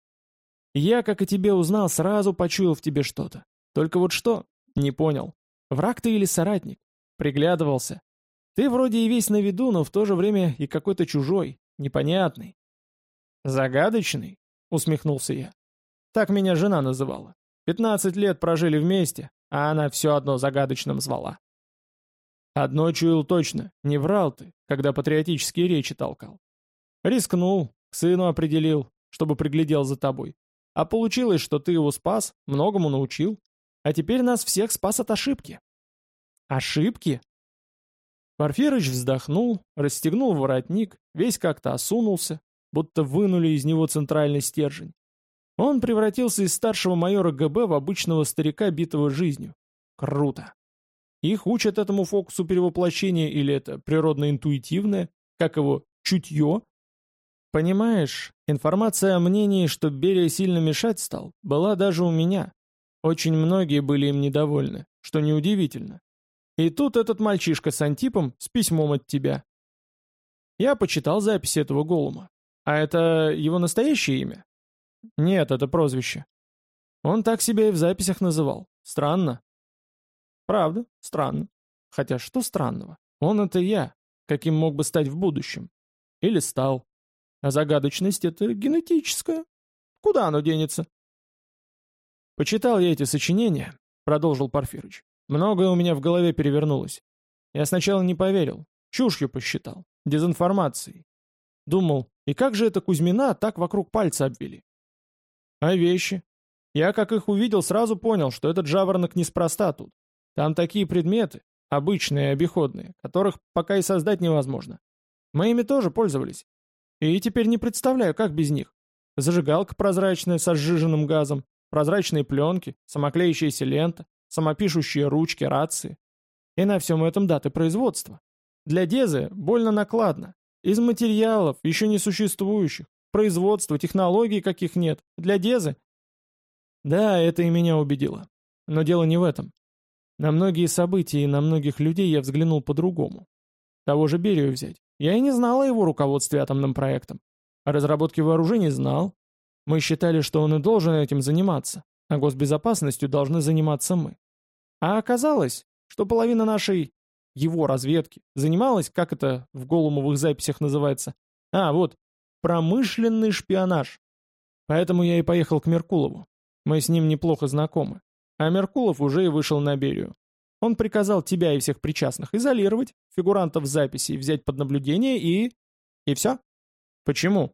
Я, как и тебе узнал, сразу почуял в тебе что-то. Только вот что? Не понял. Враг ты или соратник? Приглядывался. Ты вроде и весь на виду, но в то же время и какой-то чужой, непонятный. Загадочный? Усмехнулся я. Так меня жена называла. Пятнадцать лет прожили вместе, а она все одно загадочным звала. Одно чуял точно, не врал ты, когда патриотические речи толкал. Рискнул, к сыну определил, чтобы приглядел за тобой. А получилось, что ты его спас, многому научил, а теперь нас всех спас от ошибки. Ошибки? Порфирыч вздохнул, расстегнул воротник, весь как-то осунулся, будто вынули из него центральный стержень. Он превратился из старшего майора ГБ в обычного старика, битого жизнью. Круто. Их учат этому фокусу перевоплощения или это природно-интуитивное, как его, чутье? Понимаешь, информация о мнении, что Берия сильно мешать стал, была даже у меня. Очень многие были им недовольны, что неудивительно. И тут этот мальчишка с Антипом с письмом от тебя. Я почитал записи этого голума. А это его настоящее имя? Нет, это прозвище. Он так себя и в записях называл. Странно. Правда, странно. Хотя что странного? Он это я, каким мог бы стать в будущем. Или стал. А загадочность — это генетическая. Куда оно денется? Почитал я эти сочинения, продолжил Порфирыч. Многое у меня в голове перевернулось. Я сначала не поверил, чушью посчитал, дезинформацией. Думал, и как же это Кузьмина так вокруг пальца обвели? А вещи? Я, как их увидел, сразу понял, что этот жаворонок неспроста тут. Там такие предметы, обычные и обиходные, которых пока и создать невозможно. Мы ими тоже пользовались. И теперь не представляю, как без них. Зажигалка прозрачная со сжиженным газом, прозрачные пленки, самоклеящаяся лента, самопишущие ручки, рации. И на всем этом даты производства. Для Дезы больно накладно. Из материалов, еще не существующих, производства, технологий каких нет. Для Дезы? Да, это и меня убедило. Но дело не в этом. На многие события и на многих людей я взглянул по-другому. Того же Берию взять. Я и не знал о его руководстве атомным проектом. О разработке вооружений знал. Мы считали, что он и должен этим заниматься, а госбезопасностью должны заниматься мы. А оказалось, что половина нашей его разведки занималась, как это в голумовых записях называется, а, вот, Промышленный шпионаж. Поэтому я и поехал к Меркулову. Мы с ним неплохо знакомы. А Меркулов уже и вышел на Берию. Он приказал тебя и всех причастных изолировать, фигурантов записи взять под наблюдение и... И все? Почему?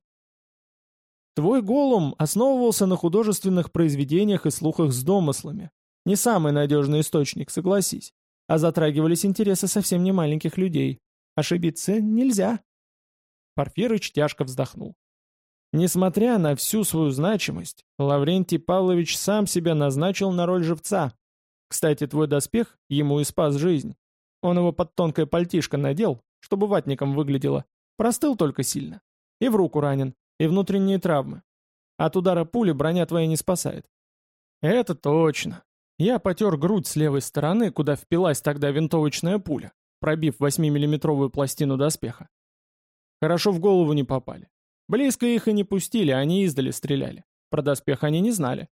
Твой голум основывался на художественных произведениях и слухах с домыслами. Не самый надежный источник, согласись. А затрагивались интересы совсем не маленьких людей. Ошибиться нельзя. Порфирыч тяжко вздохнул. Несмотря на всю свою значимость, Лаврентий Павлович сам себя назначил на роль живца. Кстати, твой доспех ему и спас жизнь. Он его под тонкое пальтишко надел, чтобы ватником выглядело. Простыл только сильно. И в руку ранен, и внутренние травмы. От удара пули броня твоя не спасает. Это точно. Я потер грудь с левой стороны, куда впилась тогда винтовочная пуля, пробив 8-миллиметровую пластину доспеха. Хорошо в голову не попали. Близко их и не пустили, они издали стреляли. Про доспех они не знали.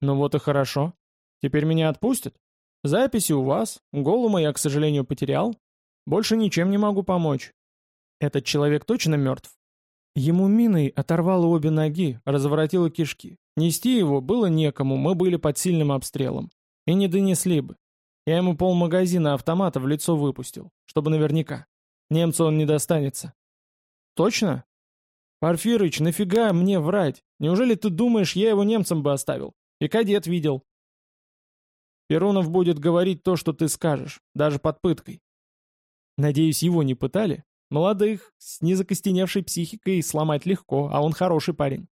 Ну вот и хорошо. Теперь меня отпустят? Записи у вас, голову я, к сожалению, потерял. Больше ничем не могу помочь. Этот человек точно мертв? Ему миной оторвало обе ноги, разворотило кишки. Нести его было некому, мы были под сильным обстрелом. И не донесли бы. Я ему полмагазина автомата в лицо выпустил, чтобы наверняка. Немцу он не достанется. Точно? Порфирыч, нафига мне врать? Неужели ты думаешь, я его немцам бы оставил? И кадет видел. Перунов будет говорить то, что ты скажешь, даже под пыткой. Надеюсь, его не пытали? Молодых, с незакостеневшей психикой сломать легко, а он хороший парень.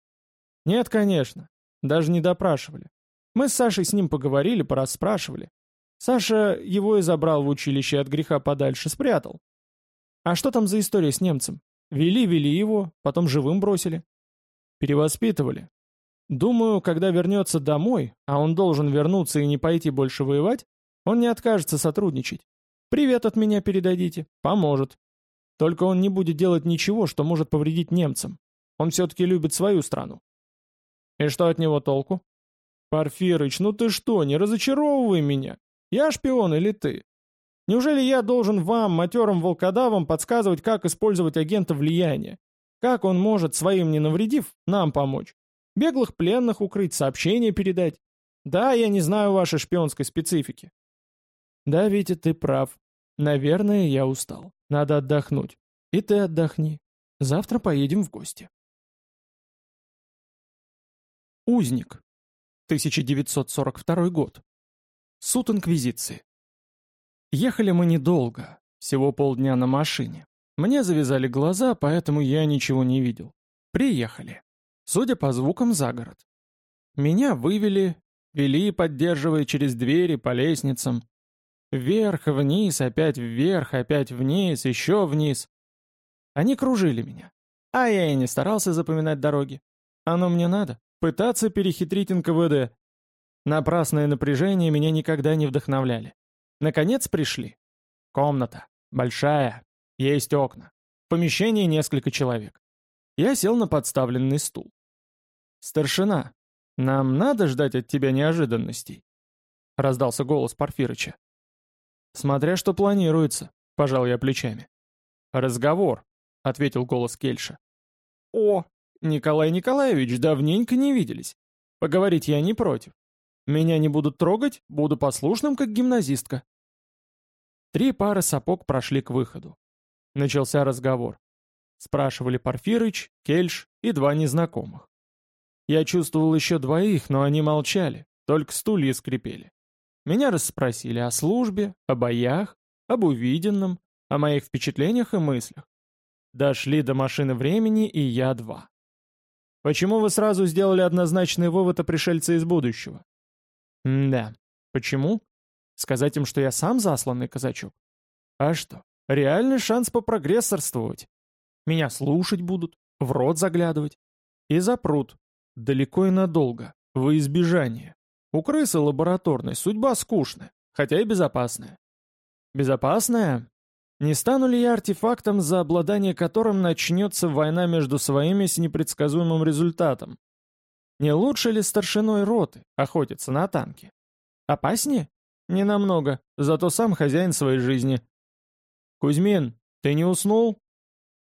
Нет, конечно. Даже не допрашивали. Мы с Сашей с ним поговорили, порасспрашивали. Саша его и забрал в училище от греха подальше, спрятал. А что там за история с немцем? Вели-вели его, потом живым бросили. Перевоспитывали. Думаю, когда вернется домой, а он должен вернуться и не пойти больше воевать, он не откажется сотрудничать. Привет от меня передадите, поможет. Только он не будет делать ничего, что может повредить немцам. Он все-таки любит свою страну. И что от него толку? Порфирыч, ну ты что, не разочаровывай меня. Я шпион или ты? Неужели я должен вам, матерым волкодавам, подсказывать, как использовать агента влияния? Как он может, своим не навредив, нам помочь? Беглых пленных укрыть, сообщения передать? Да, я не знаю вашей шпионской специфики. Да, Витя, ты прав. Наверное, я устал. Надо отдохнуть. И ты отдохни. Завтра поедем в гости. Узник. 1942 год. Суд Инквизиции. Ехали мы недолго, всего полдня на машине. Мне завязали глаза, поэтому я ничего не видел. Приехали. Судя по звукам, за город. Меня вывели, вели, поддерживая через двери по лестницам. Вверх, вниз, опять вверх, опять вниз, еще вниз. Они кружили меня. А я и не старался запоминать дороги. Оно мне надо. Пытаться перехитрить НКВД. Напрасное напряжение меня никогда не вдохновляли. Наконец пришли. Комната. Большая. Есть окна. В помещении несколько человек. Я сел на подставленный стул. «Старшина, нам надо ждать от тебя неожиданностей?» Раздался голос Порфирыча. «Смотря что планируется», — пожал я плечами. «Разговор», — ответил голос Кельша. «О, Николай Николаевич, давненько не виделись. Поговорить я не против. Меня не будут трогать, буду послушным, как гимназистка». Три пары сапог прошли к выходу. Начался разговор. Спрашивали Порфирыч, Кельш и два незнакомых. Я чувствовал еще двоих, но они молчали, только стулья скрипели. Меня расспросили о службе, о боях, об увиденном, о моих впечатлениях и мыслях. Дошли до машины времени и я два. Почему вы сразу сделали однозначный вывод о пришельце из будущего? М да. Почему? Сказать им, что я сам засланный казачок? А что, реальный шанс попрогрессорствовать. Меня слушать будут, в рот заглядывать. И запрут. Далеко и надолго, во избежание. У крысы лабораторной судьба скучная, хотя и безопасная. Безопасная? Не стану ли я артефактом, за обладание которым начнется война между своими с непредсказуемым результатом? Не лучше ли старшиной роты охотиться на танки? Опаснее? Не намного, зато сам хозяин своей жизни. Кузьмин, ты не уснул?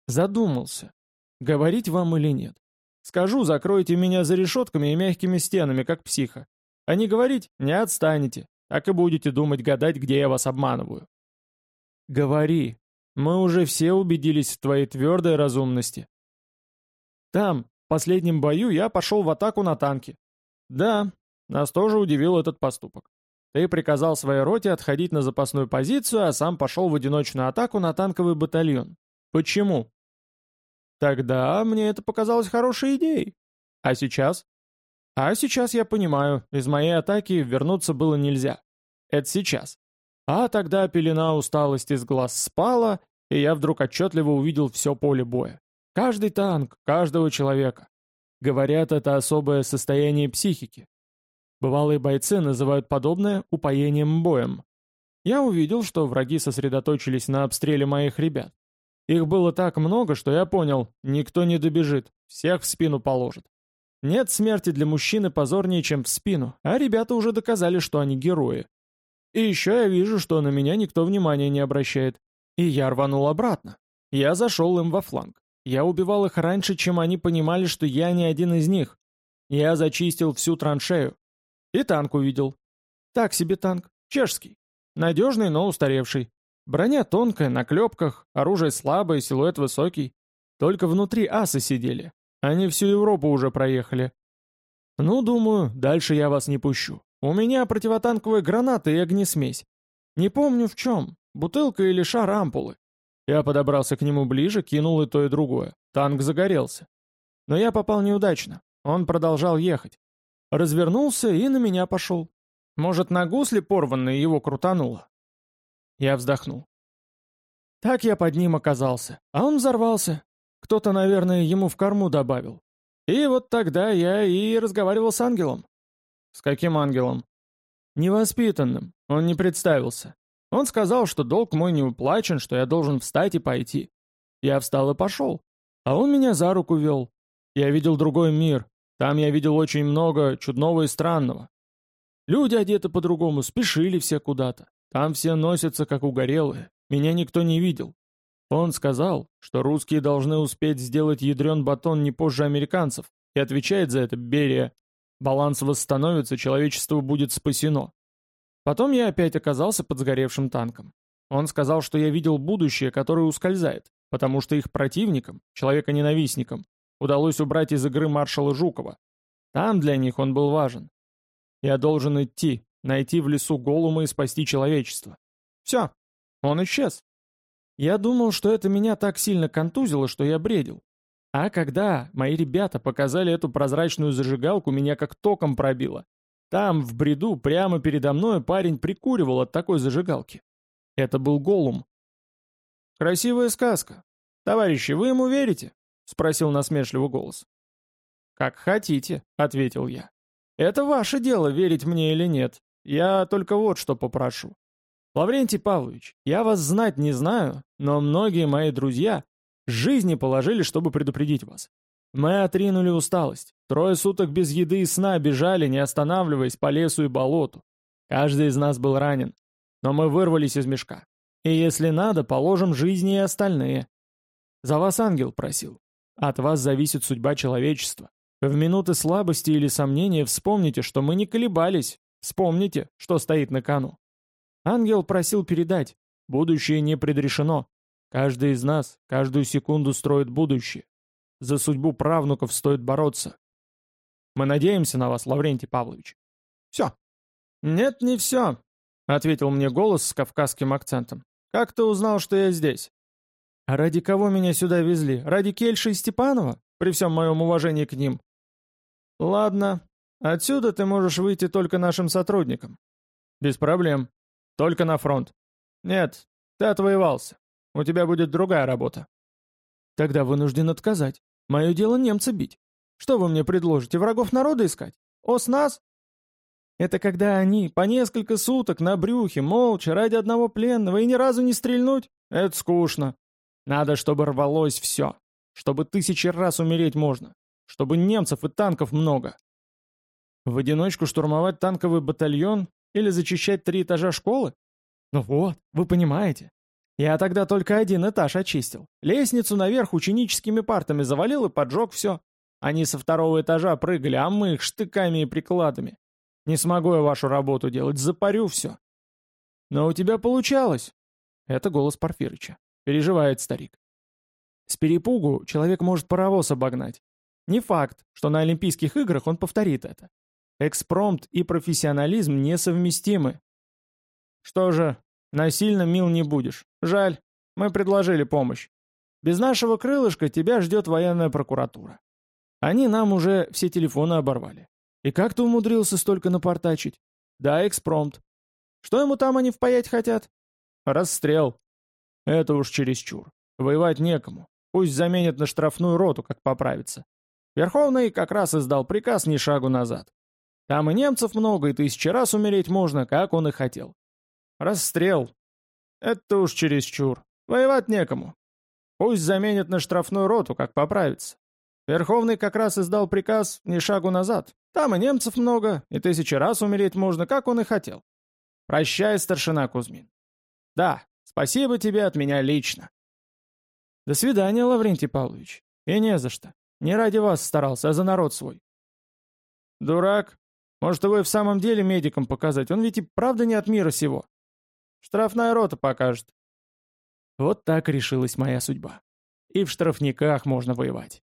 Задумался, говорить вам или нет. Скажу, закройте меня за решетками и мягкими стенами, как психа. А не говорить — не отстанете, так и будете думать, гадать, где я вас обманываю. Говори. Мы уже все убедились в твоей твердой разумности. Там, в последнем бою, я пошел в атаку на танки. Да, нас тоже удивил этот поступок. Ты приказал своей роте отходить на запасную позицию, а сам пошел в одиночную атаку на танковый батальон. Почему? Тогда мне это показалось хорошей идеей. А сейчас? А сейчас я понимаю, из моей атаки вернуться было нельзя. Это сейчас. А тогда пелена усталости с глаз спала, и я вдруг отчетливо увидел все поле боя. Каждый танк, каждого человека. Говорят, это особое состояние психики. Бывалые бойцы называют подобное упоением боем. Я увидел, что враги сосредоточились на обстреле моих ребят. Их было так много, что я понял, никто не добежит, всех в спину положит. Нет смерти для мужчины позорнее, чем в спину, а ребята уже доказали, что они герои. И еще я вижу, что на меня никто внимания не обращает. И я рванул обратно. Я зашел им во фланг. Я убивал их раньше, чем они понимали, что я не один из них. Я зачистил всю траншею. И танк увидел. Так себе танк. Чешский. Надежный, но устаревший. Броня тонкая, на клепках, оружие слабое, силуэт высокий. Только внутри асы сидели. Они всю Европу уже проехали. Ну, думаю, дальше я вас не пущу. У меня противотанковые гранаты и огнесмесь. Не помню в чем, бутылка или шар ампулы. Я подобрался к нему ближе, кинул и то, и другое. Танк загорелся. Но я попал неудачно. Он продолжал ехать. Развернулся и на меня пошел. Может, на гусле порванной его крутануло? Я вздохнул. Так я под ним оказался, а он взорвался. Кто-то, наверное, ему в корму добавил. И вот тогда я и разговаривал с ангелом. С каким ангелом? Невоспитанным. Он не представился. Он сказал, что долг мой не уплачен, что я должен встать и пойти. Я встал и пошел. А он меня за руку вел. Я видел другой мир. Там я видел очень много чудного и странного. Люди одеты по-другому, спешили все куда-то. Там все носятся, как угорелые. Меня никто не видел. Он сказал, что русские должны успеть сделать ядрен батон не позже американцев, и отвечает за это Берия. Баланс восстановится, человечество будет спасено. Потом я опять оказался под сгоревшим танком. Он сказал, что я видел будущее, которое ускользает, потому что их противникам, человека-ненавистникам, удалось убрать из игры маршала Жукова. Там для них он был важен. Я должен идти, найти в лесу Голума и спасти человечество. Все, он исчез. Я думал, что это меня так сильно контузило, что я бредил. А когда мои ребята показали эту прозрачную зажигалку, меня как током пробило. Там, в бреду, прямо передо мной парень прикуривал от такой зажигалки. Это был Голум. «Красивая сказка. Товарищи, вы ему верите?» — спросил насмешливый голос. «Как хотите», — ответил я. «Это ваше дело, верить мне или нет. Я только вот что попрошу. Лаврентий Павлович, я вас знать не знаю, но многие мои друзья жизни положили, чтобы предупредить вас. Мы отринули усталость. Трое суток без еды и сна бежали, не останавливаясь по лесу и болоту. Каждый из нас был ранен. Но мы вырвались из мешка. И если надо, положим жизни и остальные. За вас ангел просил. От вас зависит судьба человечества. В минуты слабости или сомнения вспомните, что мы не колебались. Вспомните, что стоит на кону. Ангел просил передать. Будущее не предрешено. Каждый из нас каждую секунду строит будущее. За судьбу правнуков стоит бороться. Мы надеемся на вас, Лаврентий Павлович. Все. Нет, не все, ответил мне голос с кавказским акцентом. Как ты узнал, что я здесь? А ради кого меня сюда везли? Ради Кельши и Степанова? При всем моем уважении к ним. Ладно, отсюда ты можешь выйти только нашим сотрудникам. Без проблем. Только на фронт. Нет, ты отвоевался. У тебя будет другая работа. Тогда вынужден отказать. Мое дело немца бить. Что вы мне предложите, врагов народа искать? Ос нас? Это когда они по несколько суток на брюхе, молча, ради одного пленного и ни разу не стрельнуть? Это скучно. Надо, чтобы рвалось все. Чтобы тысячи раз умереть можно. Чтобы немцев и танков много. В одиночку штурмовать танковый батальон или зачищать три этажа школы? Ну вот, вы понимаете. Я тогда только один этаж очистил. Лестницу наверх ученическими партами завалил и поджег все. Они со второго этажа прыгали, а мы их штыками и прикладами. Не смогу я вашу работу делать, запарю все. Но у тебя получалось. Это голос Порфирыча. Переживает старик. С перепугу человек может паровоз обогнать. Не факт, что на Олимпийских играх он повторит это. Экспромт и профессионализм несовместимы. Что же, насильно мил не будешь. Жаль, мы предложили помощь. Без нашего крылышка тебя ждет военная прокуратура. Они нам уже все телефоны оборвали. И как ты умудрился столько напортачить? Да, экспромт. Что ему там они впаять хотят? Расстрел. Это уж чересчур. Воевать некому. Пусть заменят на штрафную роту, как поправится. Верховный как раз издал приказ ни шагу назад. Там и немцев много, и тысячи раз умереть можно, как он и хотел. Расстрел. Это уж чересчур. Воевать некому. Пусть заменят на штрафную роту, как поправится. Верховный как раз издал приказ ни шагу назад. Там и немцев много, и тысячи раз умереть можно, как он и хотел. Прощай, старшина Кузьмин. Да, спасибо тебе от меня лично. До свидания, Лаврентий Павлович. И не за что. Не ради вас старался, а за народ свой. Дурак. Может, его и в самом деле медикам показать? Он ведь и правда не от мира сего. Штрафная рота покажет. Вот так решилась моя судьба. И в штрафниках можно воевать.